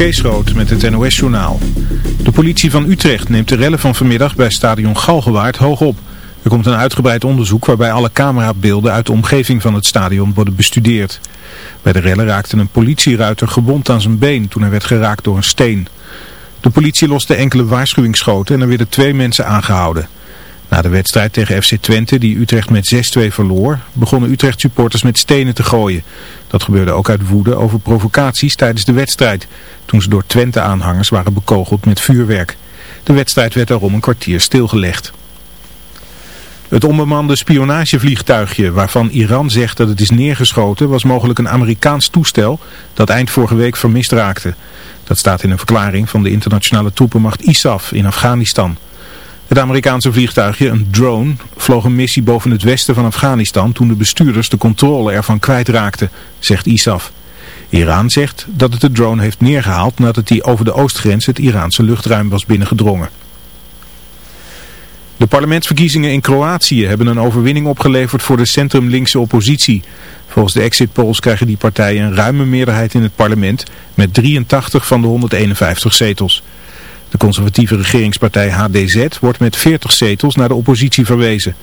Kees met het NOS-journaal. De politie van Utrecht neemt de rellen van vanmiddag bij stadion Galgenwaard hoog op. Er komt een uitgebreid onderzoek waarbij alle camerabeelden uit de omgeving van het stadion worden bestudeerd. Bij de rellen raakte een politieruiter gewond aan zijn been toen hij werd geraakt door een steen. De politie loste enkele waarschuwingsschoten en er werden twee mensen aangehouden. Na de wedstrijd tegen FC Twente, die Utrecht met 6-2 verloor, begonnen Utrecht supporters met stenen te gooien. Dat gebeurde ook uit woede over provocaties tijdens de wedstrijd, toen ze door Twente-aanhangers waren bekogeld met vuurwerk. De wedstrijd werd daarom een kwartier stilgelegd. Het onbemande spionagevliegtuigje waarvan Iran zegt dat het is neergeschoten was mogelijk een Amerikaans toestel dat eind vorige week vermist raakte. Dat staat in een verklaring van de internationale troepenmacht ISAF in Afghanistan. Het Amerikaanse vliegtuigje, een drone, vloog een missie boven het westen van Afghanistan toen de bestuurders de controle ervan kwijtraakten, zegt ISAF. Iran zegt dat het de drone heeft neergehaald nadat hij over de oostgrens het Iraanse luchtruim was binnengedrongen. De parlementsverkiezingen in Kroatië hebben een overwinning opgeleverd voor de centrum-linkse oppositie. Volgens de exit polls krijgen die partijen een ruime meerderheid in het parlement met 83 van de 151 zetels. De conservatieve regeringspartij HDZ wordt met 40 zetels naar de oppositie verwezen.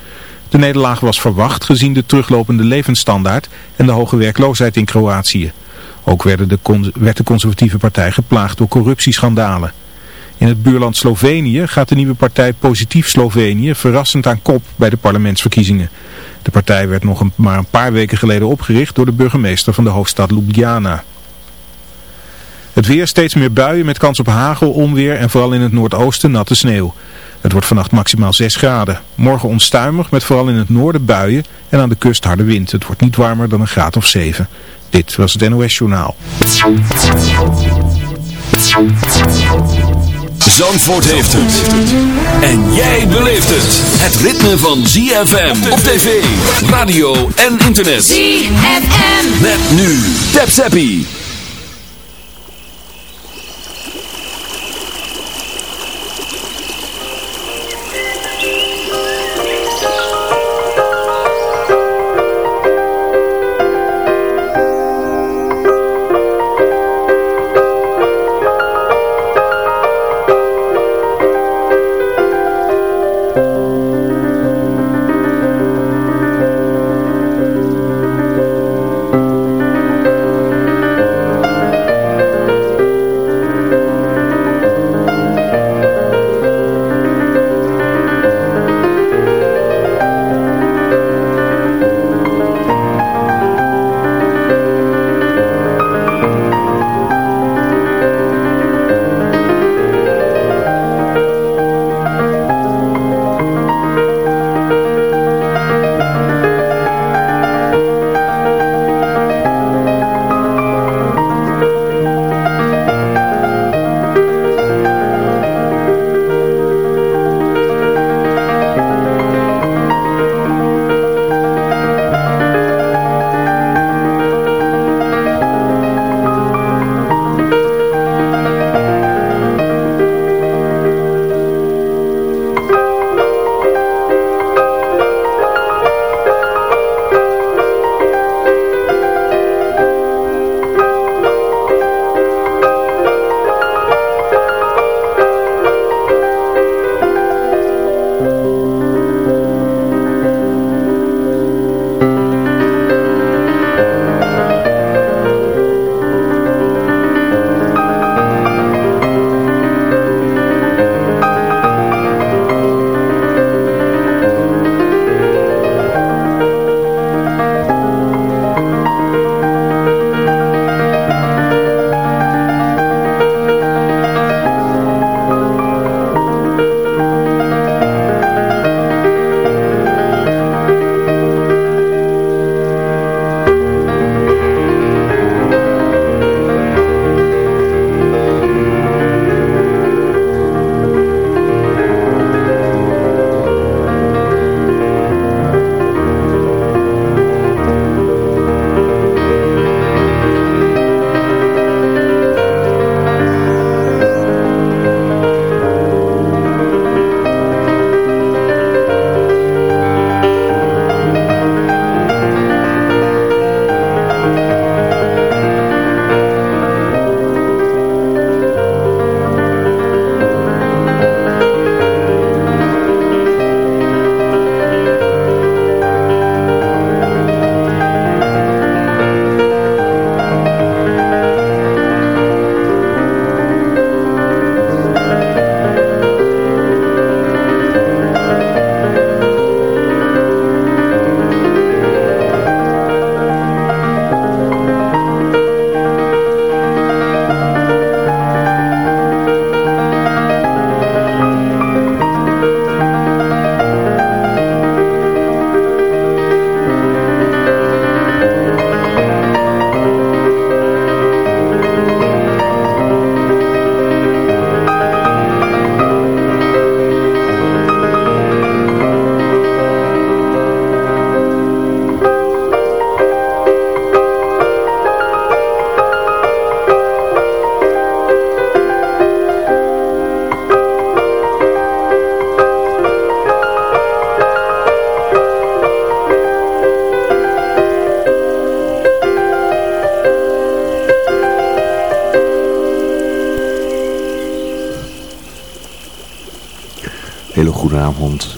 De nederlaag was verwacht gezien de teruglopende levensstandaard en de hoge werkloosheid in Kroatië. Ook werd de, werd de conservatieve partij geplaagd door corruptieschandalen. In het buurland Slovenië gaat de nieuwe partij Positief Slovenië verrassend aan kop bij de parlementsverkiezingen. De partij werd nog maar een paar weken geleden opgericht door de burgemeester van de hoofdstad Ljubljana. Het weer steeds meer buien met kans op hagel, onweer en vooral in het noordoosten natte sneeuw. Het wordt vannacht maximaal 6 graden. Morgen onstuimig met vooral in het noorden buien en aan de kust harde wind. Het wordt niet warmer dan een graad of 7. Dit was het NOS Journaal. Zandvoort heeft het. En jij beleeft het. Het ritme van ZFM op tv, radio en internet. ZFM. Met nu. Tap Zappie.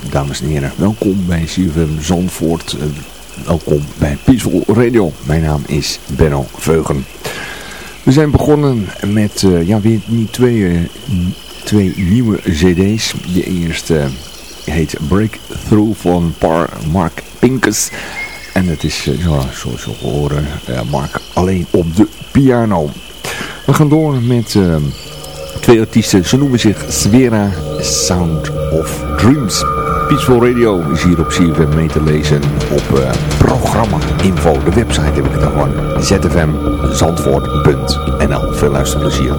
Dames en heren. Welkom bij CFM Zandvoort. Uh, welkom bij Peaceful Radio. Mijn naam is Benno Veugen. We zijn begonnen met uh, ja, weer niet twee, uh, twee nieuwe cd's. De eerste heet Breakthrough van Par Mark Pincus. En het is, ja, zoals we horen, Mark alleen op de piano. We gaan door met twee artiesten. Ze noemen zich Svera Sound of Dreams. Peaceful Radio is hier op CFM mee te lezen op uh, programma info. De website heb ik het daarvan. zfmzandvoort.nl Veel luisterplezier.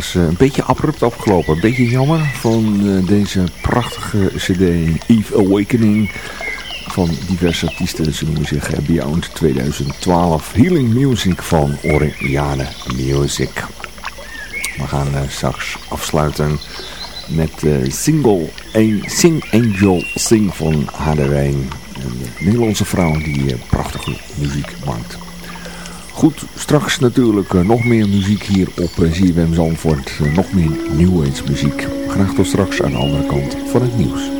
Was een beetje abrupt afgelopen. Een beetje jammer van deze prachtige cd Eve Awakening van diverse artiesten. Ze noemen zich Beyond 2012 Healing Music van Oriane Music. We gaan straks afsluiten met single Sing Angel Sing van Hadewijn. Een Nederlandse vrouw die prachtige muziek maakt. Goed, straks natuurlijk uh, nog meer muziek hier op ZFM Zandvoort. Uh, nog meer New muziek. Graag tot straks aan de andere kant van het nieuws.